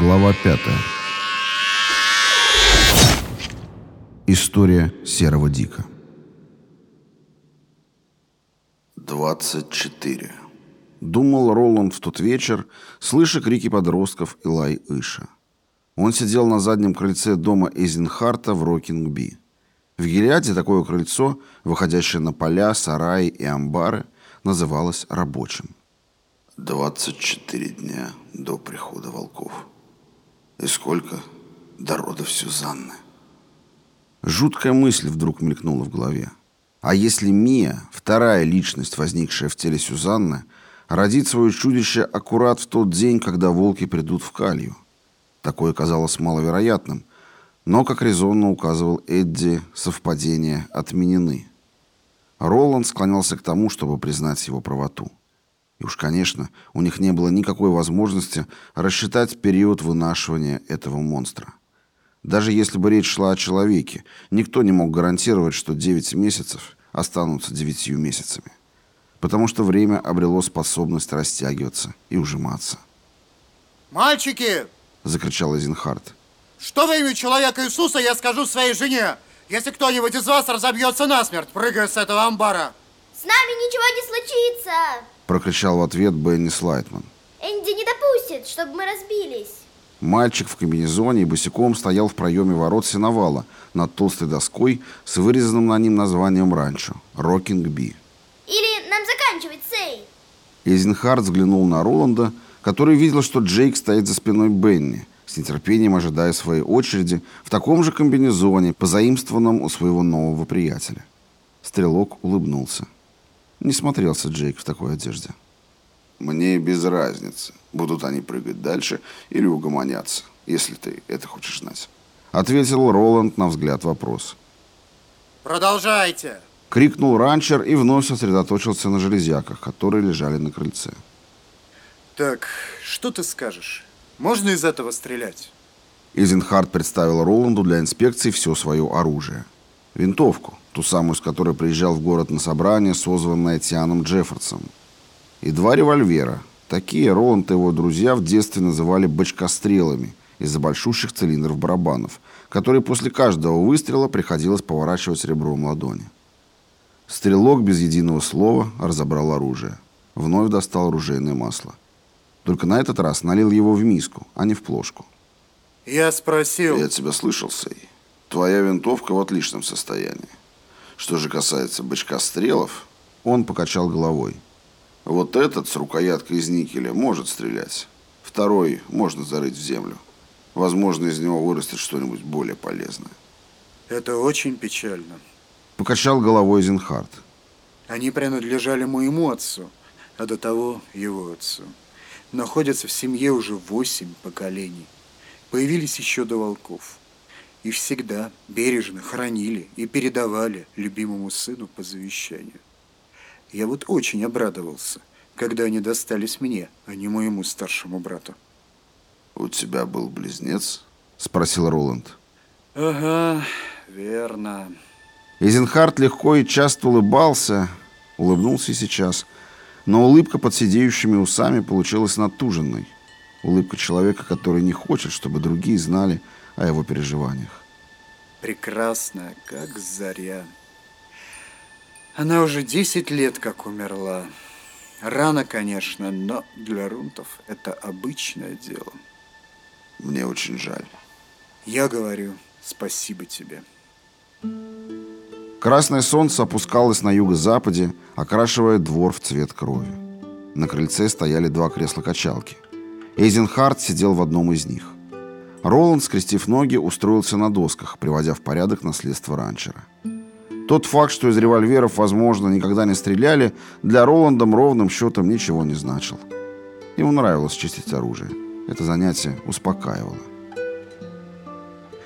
Глава 5. История серого дика. 24. Думал Роланд в тот вечер, слыша крики подростков и лай Иша. Он сидел на заднем крыльце дома Эйзенхарта в Рокингби. В Гелиаде такое крыльцо, выходящее на поля, сараи и амбары, называлось рабочим. 24 дня до прихода волков. И сколько до родов Сюзанны. Жуткая мысль вдруг мелькнула в голове. А если Мия, вторая личность, возникшая в теле Сюзанны, родит свое чудище аккурат в тот день, когда волки придут в Калью? Такое казалось маловероятным, но, как резонно указывал Эдди, совпадения отменены. Роланд склонялся к тому, чтобы признать его правоту. И уж, конечно, у них не было никакой возможности рассчитать период вынашивания этого монстра. Даже если бы речь шла о человеке, никто не мог гарантировать, что 9 месяцев останутся 9 месяцами. Потому что время обрело способность растягиваться и ужиматься. «Мальчики!» — закричал Эйзенхарт. «Что во имя человека Иисуса я скажу своей жене, если кто-нибудь из вас разобьется насмерть, прыгая с этого амбара?» «С нами ничего не случится!» Прокричал в ответ Бенни Слайтман. Энди не допустит, чтобы мы разбились. Мальчик в комбинезоне и босиком стоял в проеме ворот сеновала над толстой доской с вырезанным на ним названием ранчо «Рокинг Би». Или нам заканчивать, Сей? Эйзенхард взглянул на Роланда, который видел, что Джейк стоит за спиной Бенни, с нетерпением ожидая своей очереди в таком же комбинезоне, позаимствованном у своего нового приятеля. Стрелок улыбнулся. Не смотрелся Джейк в такой одежде. «Мне без разницы, будут они прыгать дальше или угомоняться, если ты это хочешь знать». Ответил Роланд на взгляд вопрос. «Продолжайте!» Крикнул ранчер и вновь сосредоточился на железяках, которые лежали на крыльце. «Так, что ты скажешь? Можно из этого стрелять?» Изенхард представил Роланду для инспекции все свое оружие. Винтовку, ту самую, с которой приезжал в город на собрание, созванное Тианом Джеффордсом. И два револьвера. Такие Роланд и его друзья в детстве называли бочкострелами из-за большущих цилиндров барабанов, которые после каждого выстрела приходилось поворачивать ребром ладони. Стрелок без единого слова разобрал оружие. Вновь достал оружейное масло. Только на этот раз налил его в миску, а не в плошку. «Я спросил...» «Я тебя слышал, Сей. Твоя винтовка в отличном состоянии. Что же касается бычка стрелов, он покачал головой. Вот этот с рукояткой из никеля может стрелять. Второй можно зарыть в землю. Возможно, из него вырастет что-нибудь более полезное. Это очень печально. Покачал головой Зинхард. Они принадлежали моему отцу, а до того его отцу. Находятся в семье уже восемь поколений. Появились еще до волков и всегда бережно хранили и передавали любимому сыну по завещанию. Я вот очень обрадовался, когда они достались мне, а не моему старшему брату. «У тебя был близнец?» – спросил Роланд. «Ага, верно». Эйзенхарт легко и часто улыбался, улыбнулся и сейчас, но улыбка под сидеющими усами получилась натуженной. Улыбка человека, который не хочет, чтобы другие знали, о его переживаниях. Прекрасная, как заря. Она уже 10 лет как умерла. Рано, конечно, но для рунтов это обычное дело. Мне очень жаль. Я говорю спасибо тебе. Красное солнце опускалось на юго-западе, окрашивая двор в цвет крови. На крыльце стояли два кресла-качалки. Эйзенхард сидел в одном из них. Роланд, скрестив ноги, устроился на досках, приводя в порядок наследство ранчера. Тот факт, что из револьверов, возможно, никогда не стреляли, для Роланда ровным счетом ничего не значил. Ему нравилось чистить оружие. Это занятие успокаивало.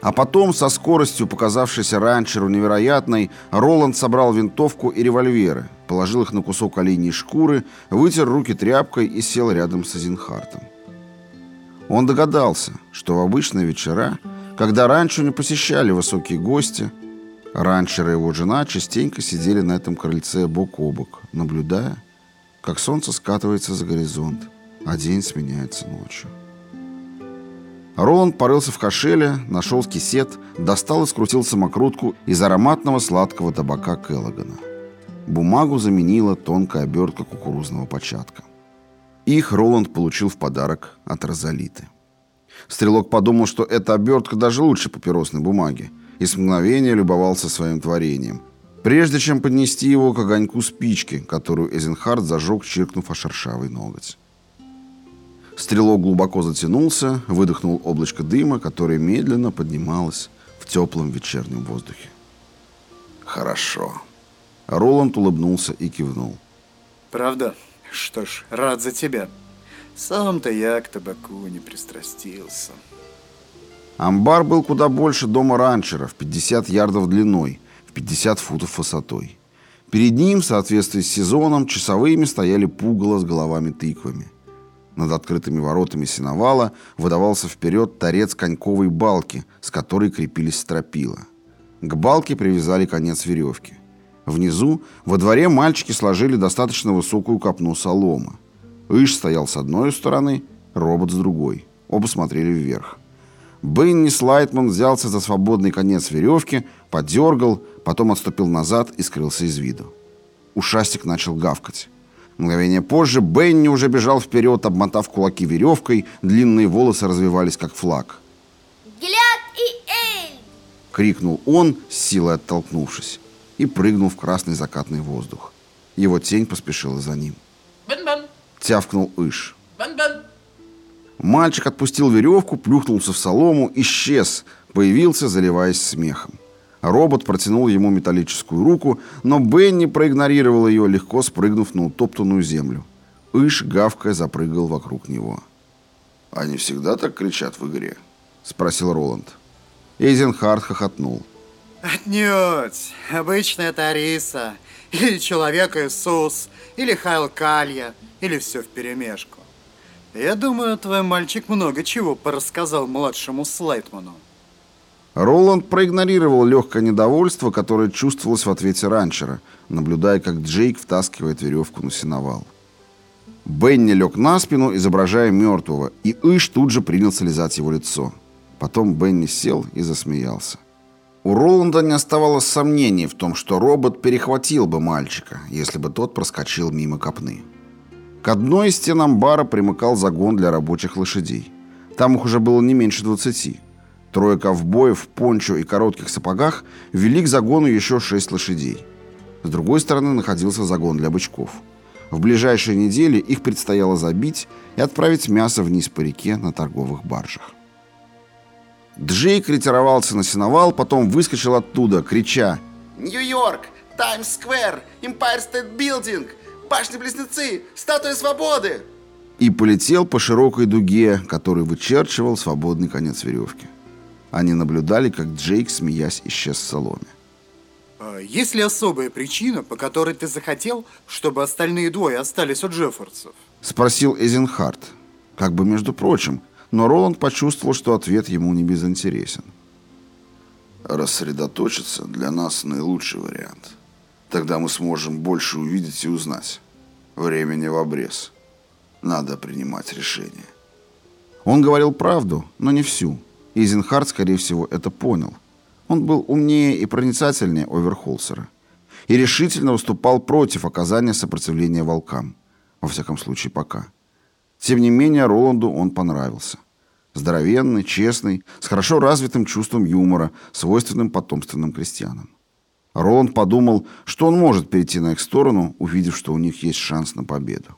А потом, со скоростью, показавшейся ранчеру невероятной, Роланд собрал винтовку и револьверы, положил их на кусок оленьей шкуры, вытер руки тряпкой и сел рядом с Азинхартом. Он догадался, что в обычные вечера, когда раньше не посещали высокие гости, ранчер и его жена частенько сидели на этом крыльце бок о бок, наблюдая, как солнце скатывается за горизонт, а день сменяется ночью. Роланд порылся в кошеле, нашел кисет, достал и скрутил самокрутку из ароматного сладкого табака Келлогана. Бумагу заменила тонкая обертка кукурузного початка. Их Роланд получил в подарок от Розалиты. Стрелок подумал, что эта обертка даже лучше папиросной бумаги, и с мгновения любовался своим творением, прежде чем поднести его к огоньку спички, которую Эзенхард зажег, чиркнув о шершавый ноготь. Стрелок глубоко затянулся, выдохнул облачко дыма, которое медленно поднималось в теплом вечернем воздухе. Хорошо. Роланд улыбнулся и кивнул. Правда? Что ж, рад за тебя. Сам-то я к табаку не пристрастился. Амбар был куда больше дома ранчера, в 50 ярдов длиной, в 50 футов высотой. Перед ним, в соответствии с сезоном, часовыми стояли пугало с головами-тыквами. Над открытыми воротами сеновала выдавался вперед торец коньковой балки, с которой крепились стропила. К балке привязали конец веревки. Внизу, во дворе, мальчики сложили достаточно высокую копну соломы. Иш стоял с одной стороны, робот с другой. Оба смотрели вверх. Бенни Слайтман взялся за свободный конец веревки, подергал, потом отступил назад и скрылся из виду. Ушастик начал гавкать. Мгновение позже Бенни уже бежал вперед, обмотав кулаки веревкой, длинные волосы развивались, как флаг. Гелиад и Эль! — крикнул он, с силой оттолкнувшись, и прыгнул в красный закатный воздух. Его тень поспешила за ним. Бен-бен, Тявкнул Иш. бен-бен. Мальчик отпустил веревку, плюхнулся в солому, исчез, появился, заливаясь смехом. Робот протянул ему металлическую руку, но Бенни проигнорировал ее, легко спрыгнув на утоптанную землю. Иш, гавкая, запрыгал вокруг него. Они всегда так кричат в игре? — спросил Роланд. Эйзенхард хохотнул. Отнюдь. Обычно это риса. Или человек-Иисус. Или Хайл Калья. Или все вперемешку. Я думаю, твой мальчик много чего порассказал младшему Слайтману. Роланд проигнорировал легкое недовольство, которое чувствовалось в ответе ранчера, наблюдая, как Джейк втаскивает веревку на сеновал. Бенни лег на спину, изображая мертвого, и Иш тут же принялся лизать его лицо. Потом Бенни сел и засмеялся. У Роланда не оставалось сомнений в том, что робот перехватил бы мальчика, если бы тот проскочил мимо копны. К одной из стен амбара примыкал загон для рабочих лошадей. Там их уже было не меньше двадцати. Трое ковбоев в пончо и коротких сапогах вели к загону еще шесть лошадей. С другой стороны находился загон для бычков. В ближайшие недели их предстояло забить и отправить мясо вниз по реке на торговых баржах. Джейк ретировался на сеновал, потом выскочил оттуда, крича Нью-Йорк, Таймс-сквер, Эмпайр Стейт Билдинг, Башни-близнецы, Статуя Свободы. и полетел по широкой дуге, который вычерчивал свободный конец веревки. Они наблюдали, как Джейк, смеясь, исчез в соломе. А есть ли особая причина, по которой ты захотел, чтобы остальные двое остались у Джеффордсов? Спросил Эзенхарт, как бы между прочим, но Роланд почувствовал, что ответ ему не безинтересен. Рассредоточиться для нас наилучший вариант. Тогда мы сможем больше увидеть и узнать. Времени в обрез. Надо принимать решение. Он говорил правду, но не всю. Эйзенхарт, скорее всего, это понял. Он был умнее и проницательнее Оверхолсера. И решительно выступал против оказания сопротивления волкам. Во всяком случае, пока. Тем не менее, Роланду он понравился. Здоровенный, честный, с хорошо развитым чувством юмора, свойственным потомственным крестьянам. Роланд подумал, что он может перейти на их сторону, увидев, что у них есть шанс на победу.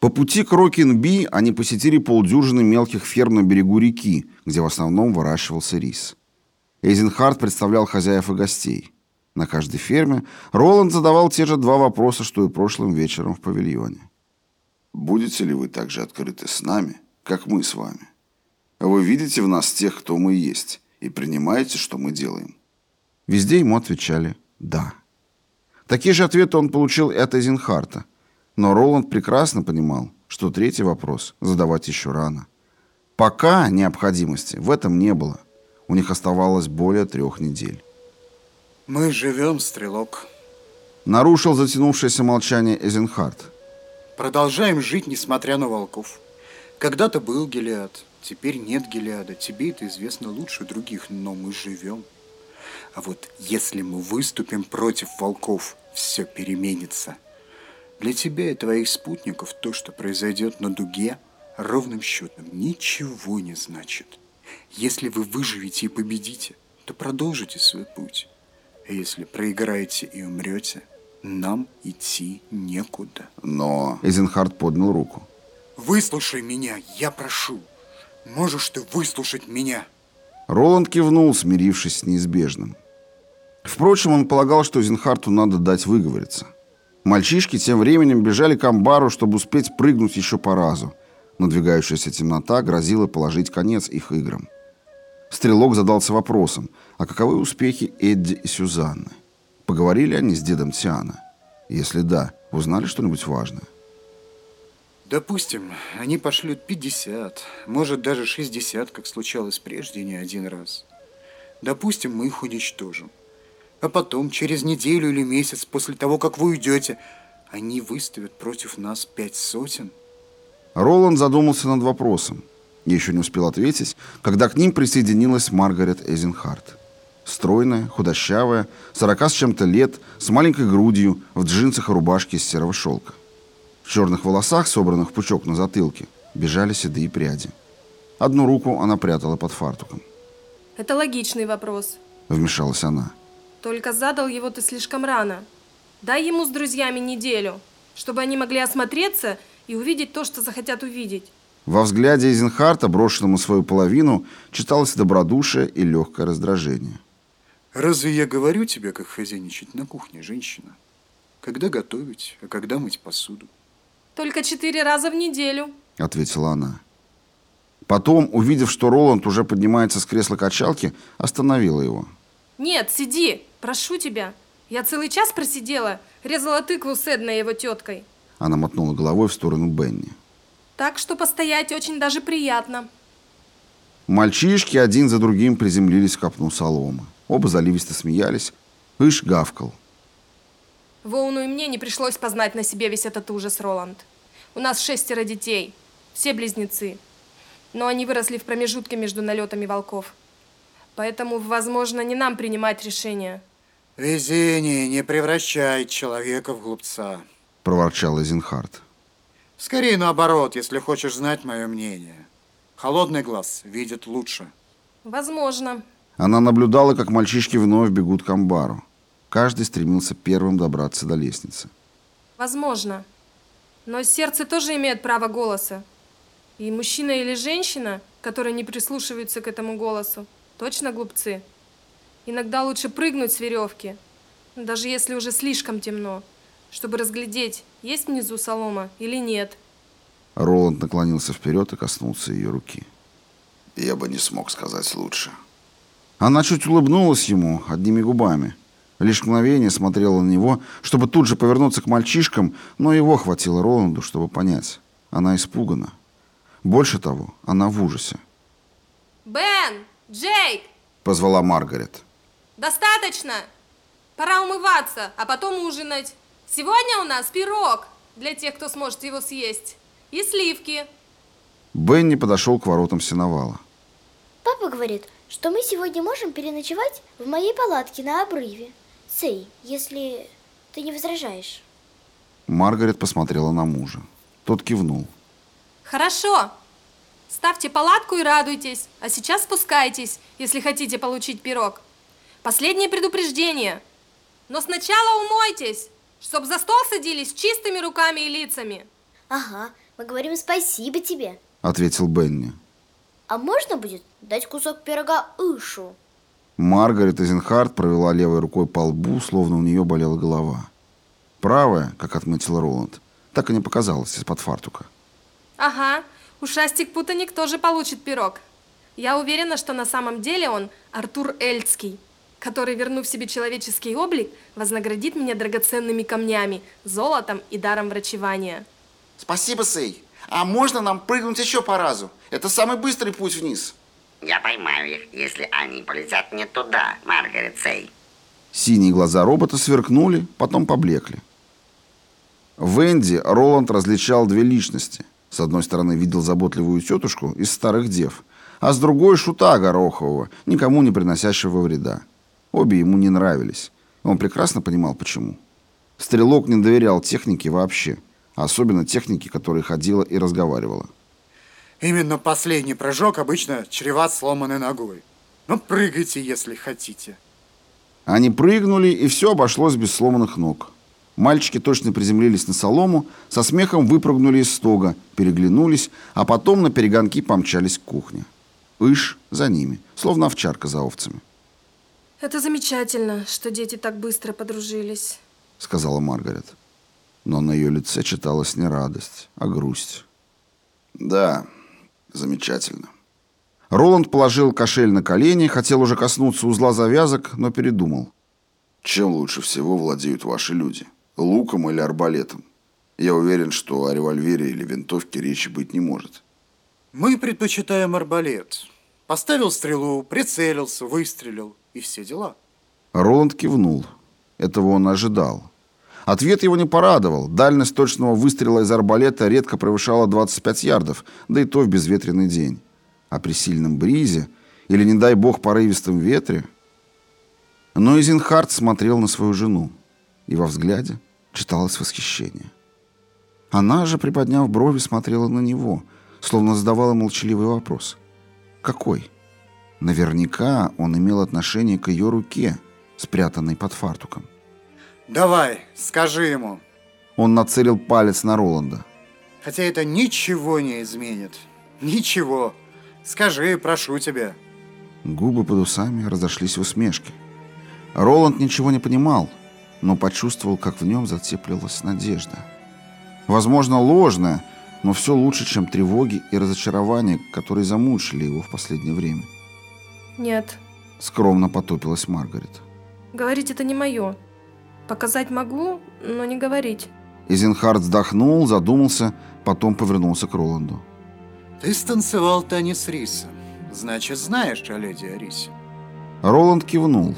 По пути к Рокин-Би они посетили полдюжины мелких ферм на берегу реки, где в основном выращивался рис. Эйзенхарт представлял хозяев и гостей. На каждой ферме Роланд задавал те же два вопроса, что и прошлым вечером в павильоне. Будете ли вы так же открыты с нами, как мы с вами? Вы видите в нас тех, кто мы есть, и принимаете, что мы делаем? Везде ему отвечали «да». Такие же ответы он получил и от Эйзенхарта. Но Роланд прекрасно понимал, что третий вопрос задавать еще рано. Пока необходимости в этом не было. У них оставалось более трех недель. Мы живем, стрелок. Нарушил затянувшееся молчание Эзенхарт. Продолжаем жить, несмотря на волков. Когда-то был Гелиад. Теперь нет Гелиада, тебе это известно лучше других, но мы живем. А вот если мы выступим против волков, все переменится. Для тебя и твоих спутников то, что произойдет на дуге, ровным счетом ничего не значит. Если вы выживете и победите, то продолжите свой путь. А если проиграете и умрете, нам идти некуда. Но... Эйзенхард поднял руку. Выслушай меня, я прошу. Можешь ты выслушать меня? Роланд кивнул, смирившись с неизбежным. Впрочем, он полагал, что Зинхарту надо дать выговориться. Мальчишки тем временем бежали к амбару, чтобы успеть прыгнуть еще по разу. Надвигающаяся темнота грозила положить конец их играм. Стрелок задался вопросом, а каковы успехи Эдди и Сюзанны? Поговорили они с дедом Тиана? Если да, узнали что-нибудь важное? Допустим, они пошлют 50, может даже 60, как случалось прежде не один раз. Допустим, мы их уничтожим. А потом, через неделю или месяц после того, как вы уйдете, они выставят против нас пять сотен. Роланд задумался над вопросом. Еще не успел ответить, когда к ним присоединилась Маргарет Эйзенхарт. Стройная, худощавая, сорока с чем-то лет, с маленькой грудью, в джинсах и рубашке из серого шелка. В черных волосах, собранных в пучок на затылке, бежали седые пряди. Одну руку она прятала под фартуком. Это логичный вопрос. Вмешалась она. Только задал его ты слишком рано. Дай ему с друзьями неделю, чтобы они могли осмотреться и увидеть то, что захотят увидеть. Во взгляде Эйзенхарта, брошенному свою половину, читалось добродушие и легкое раздражение. Разве я говорю тебе, как хозяйничать на кухне, женщина? Когда готовить, а когда мыть посуду? Только четыре раза в неделю, ответила она. Потом, увидев, что Роланд уже поднимается с кресла качалки, остановила его. Нет, сиди, прошу тебя. Я целый час просидела, резала тыкву с Эдной его теткой. Она мотнула головой в сторону Бенни. Так что постоять очень даже приятно. Мальчишки один за другим приземлились в копну соломы. Оба заливисто смеялись. Иш гавкал. Воуну и мне не пришлось познать на себе весь этот ужас, Роланд. У нас шестеро детей, все близнецы. Но они выросли в промежутке между налетами волков. Поэтому, возможно, не нам принимать решение. Везение не превращает человека в глупца, проворчал Эзенхард. Скорее наоборот, если хочешь знать мое мнение. Холодный глаз видит лучше. Возможно. Она наблюдала, как мальчишки вновь бегут к амбару. Каждый стремился первым добраться до лестницы. Возможно. Но сердце тоже имеет право голоса. И мужчина или женщина, которые не прислушиваются к этому голосу, точно глупцы. Иногда лучше прыгнуть с веревки, даже если уже слишком темно, чтобы разглядеть, есть внизу солома или нет. Роланд наклонился вперед и коснулся ее руки. Я бы не смог сказать лучше. Она чуть улыбнулась ему одними губами. Лишь мгновение смотрела на него, чтобы тут же повернуться к мальчишкам, но его хватило Роланду, чтобы понять. Она испугана. Больше того, она в ужасе. «Бен! Джейк!» — позвала Маргарет. «Достаточно! Пора умываться, а потом ужинать. Сегодня у нас пирог для тех, кто сможет его съесть, и сливки». Бенни подошел к воротам сеновала. Папа говорит, что мы сегодня можем переночевать в моей палатке на обрыве. Сей, если ты не возражаешь. Маргарет посмотрела на мужа. Тот кивнул. Хорошо. Ставьте палатку и радуйтесь, а сейчас спускайтесь, если хотите получить пирог. Последнее предупреждение. Но сначала умойтесь, чтоб за стол садились чистыми руками и лицами. Ага, мы говорим спасибо тебе, ответил Бенни. А можно будет дать кусок пирога Ишу? Маргарет Эзенхарт провела левой рукой по лбу, словно у нее болела голова. Правая, как отметил Роланд, так и не показалась из-под фартука. Ага, ушастик Путаник тоже получит пирог. Я уверена, что на самом деле он Артур Эльцкий, который, вернув себе человеческий облик, вознаградит меня драгоценными камнями, золотом и даром врачевания. Спасибо, Сей. А можно нам прыгнуть еще по разу? Это самый быстрый путь вниз. Я поймаю их, если они полетят не туда, Маргарет Сей. Синие глаза робота сверкнули, потом поблекли. В Энди Роланд различал две личности. С одной стороны видел заботливую тетушку из старых дев, а с другой шута Горохового, никому не приносящего вреда. Обе ему не нравились. Он прекрасно понимал, почему. Стрелок не доверял технике вообще, особенно технике, которая ходила и разговаривала. Именно последний прыжок обычно чреват сломанной ногой. Ну, прыгайте, если хотите. Они прыгнули, и все обошлось без сломанных ног. Мальчики точно приземлились на солому, со смехом выпрыгнули из стога, переглянулись, а потом на перегонки помчались к кухне. Иш за ними, словно овчарка за овцами. Это замечательно, что дети так быстро подружились. Сказала Маргарет. Но на ее лице читалась не радость, а грусть. Да, замечательно. Роланд положил кошель на колени, хотел уже коснуться узла завязок, но передумал. Чем лучше всего владеют ваши люди? Луком или арбалетом? Я уверен, что о револьвере или винтовке речи быть не может. Мы предпочитаем арбалет. Поставил стрелу, прицелился, выстрелил и все дела. Роланд кивнул. Этого он ожидал. Ответ его не порадовал. Дальность точного выстрела из арбалета редко превышала 25 ярдов, да и то в безветренный день. А при сильном бризе или, не дай бог, порывистом ветре... Но Изенхард смотрел на свою жену, и во взгляде читалось восхищение. Она же, приподняв брови, смотрела на него, словно задавала молчаливый вопрос. «Какой?» Наверняка он имел отношение к ее руке, спрятанной под фартуком. Давай, скажи ему. Он нацелил палец на Роланда. Хотя это ничего не изменит. Ничего. Скажи, прошу тебя. Губы под усами разошлись в усмешке. Роланд ничего не понимал, но почувствовал, как в нем затеплилась надежда. Возможно, ложная, но все лучше, чем тревоги и разочарования, которые замучили его в последнее время. Нет. Скромно потупилась Маргарет. Говорить это не мое. Показать могу, но не говорить. Изенхард вздохнул, задумался, потом повернулся к Роланду. Ты станцевал танец риса. Значит, знаешь о леди Арисе. Роланд кивнул.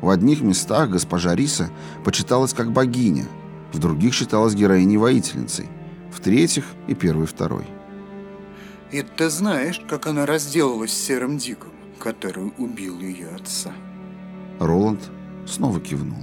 В одних местах госпожа Риса почиталась как богиня, в других считалась героиней-воительницей, в третьих и первый и второй. И ты знаешь, как она разделалась с серым диком, который убил ее отца. Роланд снова кивнул.